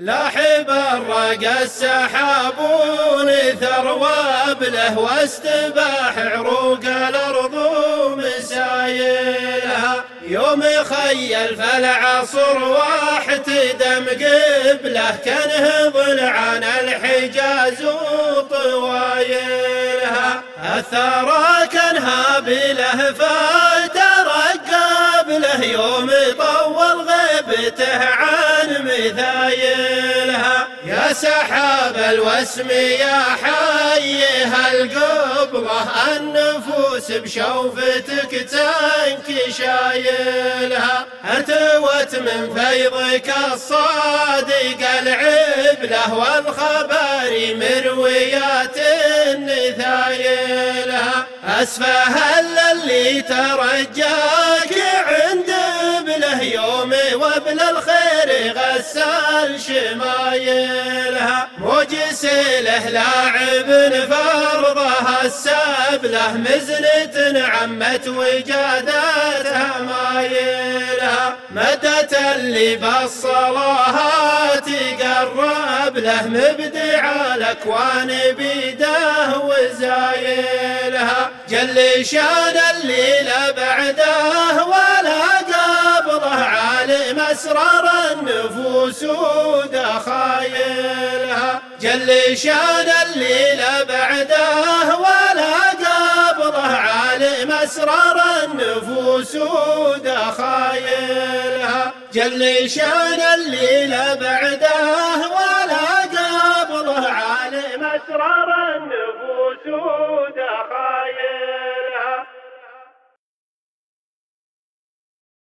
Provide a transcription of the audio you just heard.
لاحب الرقى السحابون ثرواب له واستباح عروق الأرض ومسايلها. يوم خيل فالعصر واحت دم قبله كانه ضلعان الحجاز وطوايلها. الثرى كانها بله فترقب له يوم طول غيبته عن مثايلها يا سحاب الوسم يا حيها القبضة النفوس بشوفتك تنك شايلها ارتوت من فيضك الصادق العبلة والخبر مرويات نثايلها أسفه اللي ترجاك وابن الخير غسال شمايلها. مجسله لاعب فرضها السبله مزنة عمت وجادتها مايلها. مدت اللي بالصلاهات قرب له مبدع الأكوان بيده وزايلها. جل شان الليل بعده أسرار النفوس ودخايلها جل شان الليل بعده ولا قبضه عالم أسرار النفوس ودخايلها جل شان الليل بعده ولا قبضه عالم أسرار النفوس